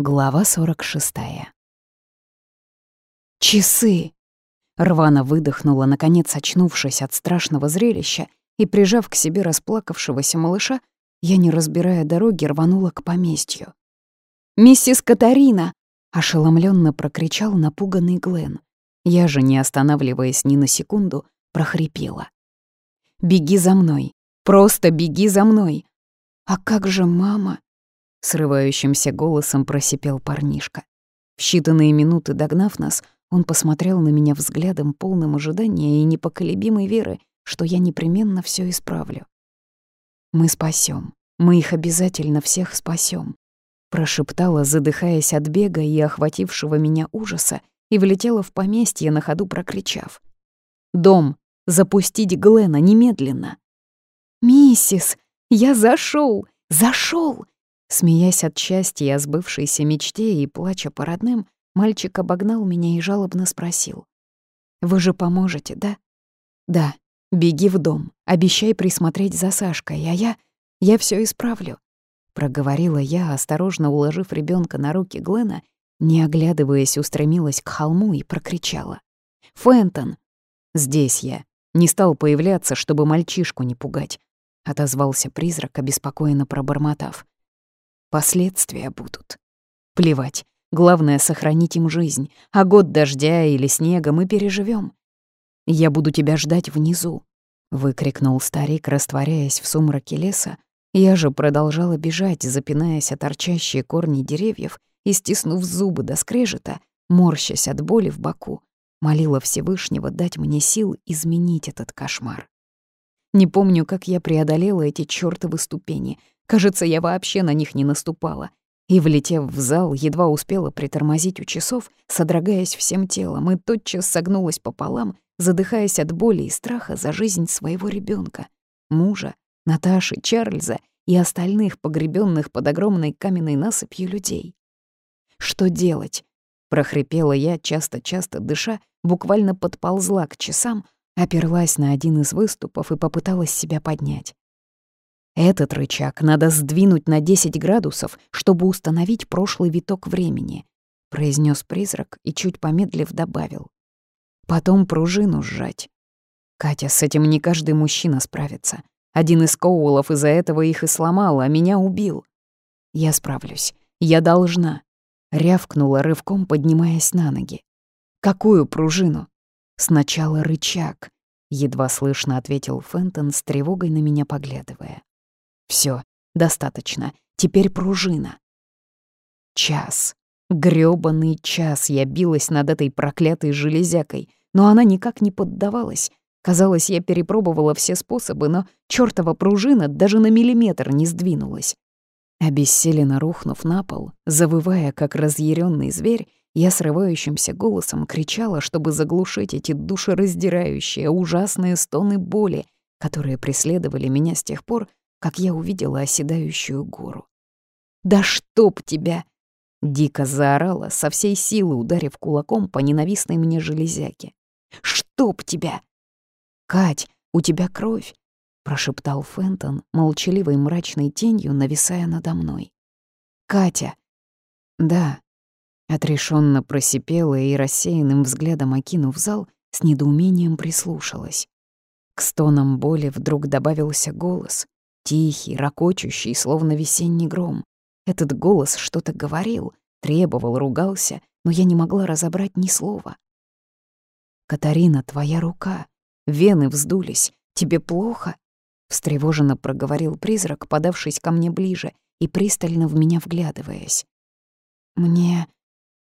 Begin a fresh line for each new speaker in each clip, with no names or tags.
Глава 46. «Часы!» Рвана выдохнула, наконец очнувшись от страшного зрелища, и, прижав к себе расплакавшегося малыша, я, не разбирая дороги, рванула к поместью. «Миссис Катарина!» — ошеломленно прокричал напуганный Глен. Я же, не останавливаясь ни на секунду, прохрипела. «Беги за мной! Просто беги за мной!» «А как же мама?» — срывающимся голосом просипел парнишка. В считанные минуты догнав нас, он посмотрел на меня взглядом полным ожидания и непоколебимой веры, что я непременно все исправлю. «Мы спасем, мы их обязательно всех спасем, прошептала, задыхаясь от бега и охватившего меня ужаса, и влетела в поместье, на ходу прокричав. «Дом! Запустить Глена немедленно!» «Миссис, я зашел, зашел! Смеясь от счастья сбывшейся мечте и плача по родным, мальчик обогнал меня и жалобно спросил. «Вы же поможете, да?» «Да. Беги в дом. Обещай присмотреть за Сашкой, а я... Я все исправлю», — проговорила я, осторожно уложив ребенка на руки Глена, не оглядываясь, устремилась к холму и прокричала. «Фентон!» «Здесь я. Не стал появляться, чтобы мальчишку не пугать», — отозвался призрак, обеспокоенно пробормотав. Последствия будут. Плевать. Главное — сохранить им жизнь, а год дождя или снега мы переживем. «Я буду тебя ждать внизу», — выкрикнул старик, растворяясь в сумраке леса. Я же продолжала бежать, запинаясь о торчащие корни деревьев и, стиснув зубы до скрежета, морщась от боли в боку, молила Всевышнего дать мне сил изменить этот кошмар. Не помню, как я преодолела эти чёртовы ступени, Кажется, я вообще на них не наступала. И, влетев в зал, едва успела притормозить у часов, содрогаясь всем телом, и тотчас согнулась пополам, задыхаясь от боли и страха за жизнь своего ребенка, мужа, Наташи, Чарльза и остальных погребенных под огромной каменной насыпью людей. «Что делать?» — прохрипела я, часто-часто дыша, буквально подползла к часам, оперлась на один из выступов и попыталась себя поднять. Этот рычаг надо сдвинуть на 10 градусов, чтобы установить прошлый виток времени, произнес призрак и чуть помедлив добавил. Потом пружину сжать. Катя, с этим не каждый мужчина справится. Один из Коулов из-за этого их и сломал, а меня убил. Я справлюсь. Я должна. Рявкнула рывком, поднимаясь на ноги. Какую пружину? Сначала рычаг. Едва слышно ответил Фентон с тревогой на меня поглядывая. Все, достаточно. Теперь пружина. Час. грёбаный час я билась над этой проклятой железякой, но она никак не поддавалась. Казалось, я перепробовала все способы, но чёртова пружина даже на миллиметр не сдвинулась. Обессиленно рухнув на пол, завывая, как разъяренный зверь, я срывающимся голосом кричала, чтобы заглушить эти душераздирающие, ужасные стоны боли, которые преследовали меня с тех пор, как я увидела оседающую гору. «Да чтоб тебя!» Дико заорала, со всей силы ударив кулаком по ненавистной мне железяке. «Чтоб тебя!» «Кать, у тебя кровь!» — прошептал Фентон, молчаливой мрачной тенью, нависая надо мной. «Катя!» «Да», — отрешенно просипела и рассеянным взглядом окинув зал, с недоумением прислушалась. К стонам боли вдруг добавился голос, Тихий, ракочущий, словно весенний гром. Этот голос что-то говорил, требовал, ругался, но я не могла разобрать ни слова. «Катарина, твоя рука. Вены вздулись. Тебе плохо?» Встревоженно проговорил призрак, подавшись ко мне ближе и пристально в меня вглядываясь. «Мне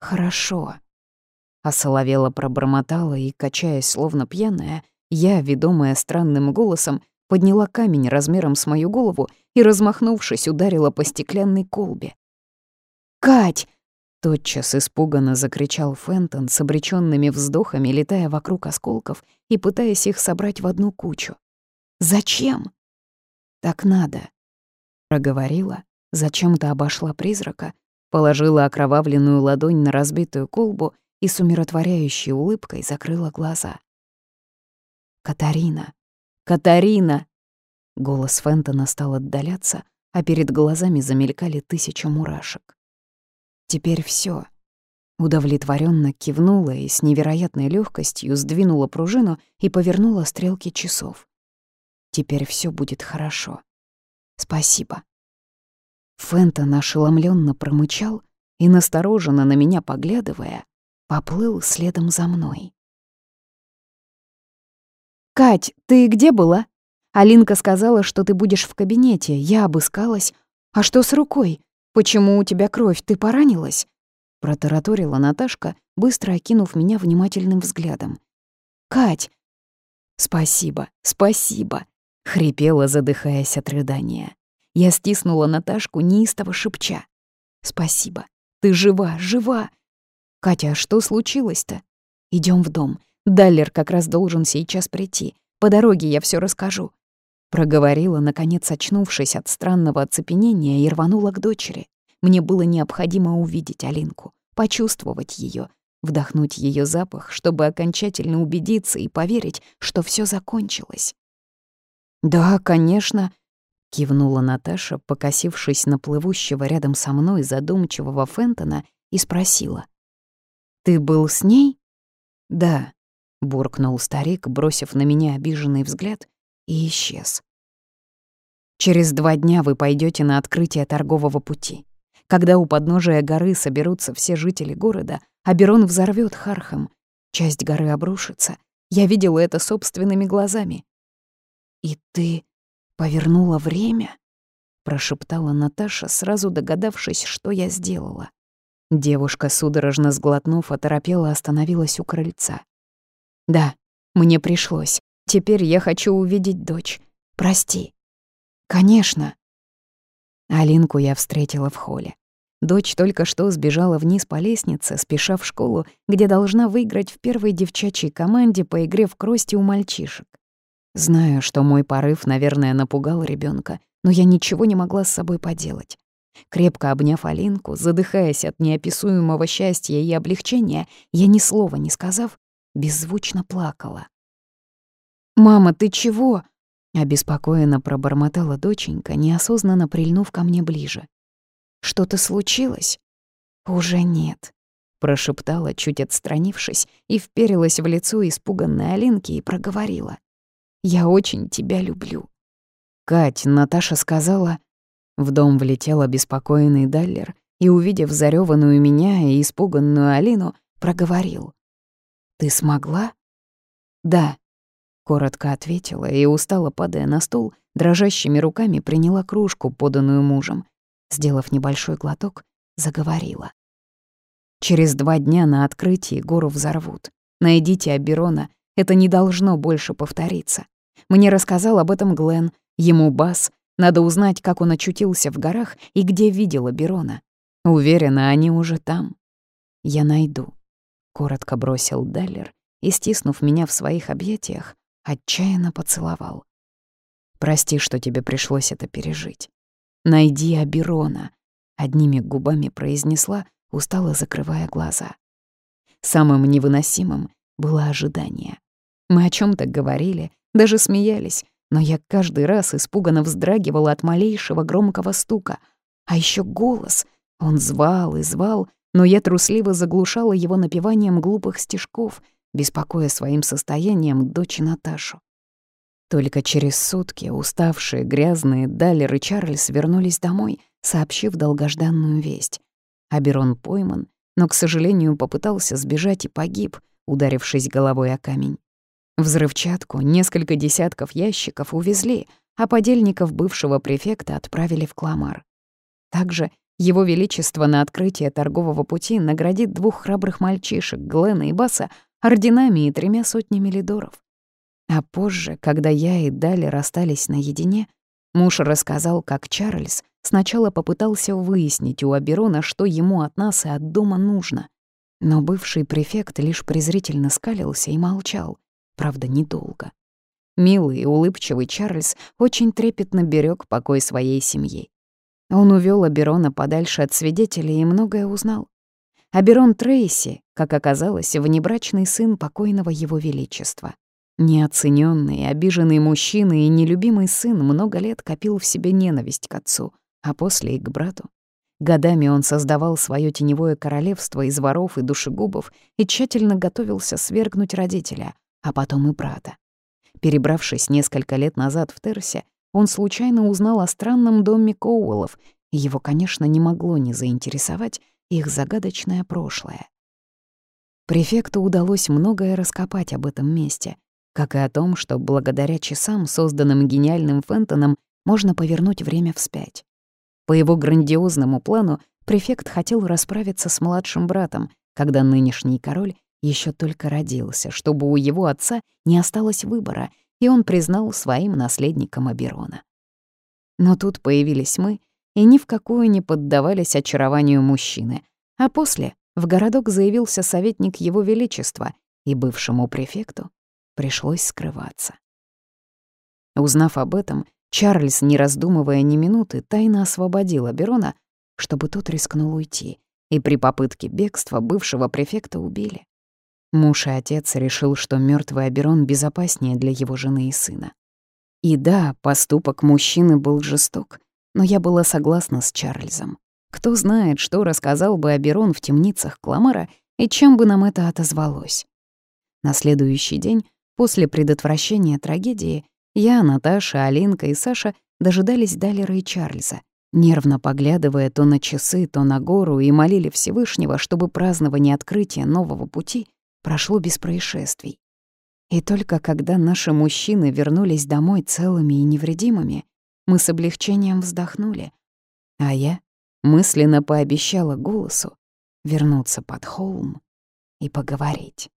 хорошо», — осоловела пробормотала и, качаясь словно пьяная, я, ведомая странным голосом, подняла камень размером с мою голову и, размахнувшись, ударила по стеклянной колбе. «Кать!» — тотчас испуганно закричал Фентон с обречёнными вздохами, летая вокруг осколков и пытаясь их собрать в одну кучу. «Зачем?» «Так надо», — проговорила, зачем-то обошла призрака, положила окровавленную ладонь на разбитую колбу и с умиротворяющей улыбкой закрыла глаза. «Катарина, «Катарина!» Голос Фентона стал отдаляться, а перед глазами замелькали тысячи мурашек. Теперь все. Удовлетворенно кивнула и с невероятной легкостью сдвинула пружину и повернула стрелки часов. Теперь все будет хорошо. Спасибо. Фентон ошеломленно промычал и, настороженно на меня поглядывая, поплыл следом за мной. «Кать, ты где была?» Алинка сказала, что ты будешь в кабинете. Я обыскалась. А что с рукой? Почему у тебя кровь? Ты поранилась?» Протараторила Наташка, быстро окинув меня внимательным взглядом. «Кать!» «Спасибо, спасибо!» — хрипела, задыхаясь от рыдания. Я стиснула Наташку, неистово шепча. «Спасибо. Ты жива, жива!» «Катя, а что случилось-то?» Идем в дом. Даллер как раз должен сейчас прийти. По дороге я все расскажу». Проговорила, наконец очнувшись от странного оцепенения, и рванула к дочери. Мне было необходимо увидеть Алинку, почувствовать ее, вдохнуть ее запах, чтобы окончательно убедиться и поверить, что все закончилось. «Да, конечно», — кивнула Наташа, покосившись на плывущего рядом со мной задумчивого Фентона, и спросила. «Ты был с ней?» «Да», — буркнул старик, бросив на меня обиженный взгляд, и исчез. «Через два дня вы пойдете на открытие торгового пути. Когда у подножия горы соберутся все жители города, Аберон взорвет Хархам. Часть горы обрушится. Я видела это собственными глазами. «И ты повернула время?» — прошептала Наташа, сразу догадавшись, что я сделала. Девушка, судорожно сглотнув, оторопела остановилась у крыльца. «Да, мне пришлось. Теперь я хочу увидеть дочь. Прости». «Конечно». Алинку я встретила в холле. Дочь только что сбежала вниз по лестнице, спеша в школу, где должна выиграть в первой девчачьей команде по игре в крости у мальчишек. Знаю, что мой порыв, наверное, напугал ребенка, но я ничего не могла с собой поделать. Крепко обняв Алинку, задыхаясь от неописуемого счастья и облегчения, я ни слова не сказав, беззвучно плакала. «Мама, ты чего?» — обеспокоенно пробормотала доченька, неосознанно прильнув ко мне ближе. «Что-то случилось?» «Уже нет», — прошептала, чуть отстранившись, и вперилась в лицо испуганной Алинки и проговорила. «Я очень тебя люблю». «Кать, Наташа сказала...» В дом влетел обеспокоенный Даллер и, увидев зарёванную меня и испуганную Алину, проговорил. «Ты смогла?» «Да», — коротко ответила и, устало падая на стол, дрожащими руками приняла кружку, поданную мужем. Сделав небольшой глоток, заговорила. «Через два дня на открытии гору взорвут. Найдите Аберона, это не должно больше повториться. Мне рассказал об этом Глен, ему Бас, надо узнать, как он очутился в горах и где видела Берона. Уверена, они уже там. Я найду. Коротко бросил Даллер и, стиснув меня в своих объятиях, отчаянно поцеловал. Прости, что тебе пришлось это пережить. Найди Аберона, одними губами произнесла, устало закрывая глаза. Самым невыносимым было ожидание. Мы о чем то говорили, даже смеялись, но я каждый раз испуганно вздрагивала от малейшего громкого стука. А еще голос. Он звал и звал, но я трусливо заглушала его напеванием глупых стишков, беспокоя своим состоянием дочь Наташу. Только через сутки уставшие, грязные Даллер и Чарльз вернулись домой, сообщив долгожданную весть. Аберон пойман, но, к сожалению, попытался сбежать и погиб, ударившись головой о камень. Взрывчатку, несколько десятков ящиков увезли, а подельников бывшего префекта отправили в Кламар. Также его Величество на открытие торгового пути наградит двух храбрых мальчишек, Глена и Баса, орденами и тремя сотнями лидоров. А позже, когда я и Дали расстались наедине, муж рассказал, как Чарльз сначала попытался выяснить у Аберона, что ему от нас и от дома нужно. Но бывший префект лишь презрительно скалился и молчал, правда, недолго. Милый и улыбчивый Чарльз очень трепетно берег покой своей семьи. Он увел Аберона подальше от свидетелей и многое узнал. Аберон Трейси, как оказалось, внебрачный сын покойного его величества. Неоцененный, обиженный мужчина и нелюбимый сын много лет копил в себе ненависть к отцу, а после и к брату. Годами он создавал свое теневое королевство из воров и душегубов и тщательно готовился свергнуть родителя, а потом и брата. Перебравшись несколько лет назад в Терсе, он случайно узнал о странном доме Коуэллов, и его, конечно, не могло не заинтересовать их загадочное прошлое. Префекту удалось многое раскопать об этом месте, как и о том, что благодаря часам, созданным гениальным Фентоном, можно повернуть время вспять. По его грандиозному плану префект хотел расправиться с младшим братом, когда нынешний король еще только родился, чтобы у его отца не осталось выбора, и он признал своим наследником Аберона. Но тут появились мы, и ни в какую не поддавались очарованию мужчины, а после в городок заявился советник Его Величества, и бывшему префекту пришлось скрываться. Узнав об этом, Чарльз, не раздумывая ни минуты, тайно освободил Аберона, чтобы тот рискнул уйти, и при попытке бегства бывшего префекта убили. Муж и отец решил, что мертвый Аберон безопаснее для его жены и сына. И да, поступок мужчины был жесток, но я была согласна с Чарльзом. Кто знает, что рассказал бы Аберон в темницах Кламара и чем бы нам это отозвалось. На следующий день, после предотвращения трагедии, я, Наташа, Алинка и Саша дожидались Далера и Чарльза, нервно поглядывая то на часы, то на гору и молили Всевышнего, чтобы празднование открытия нового пути прошло без происшествий. И только когда наши мужчины вернулись домой целыми и невредимыми, мы с облегчением вздохнули, а я мысленно пообещала голосу вернуться под холм и поговорить.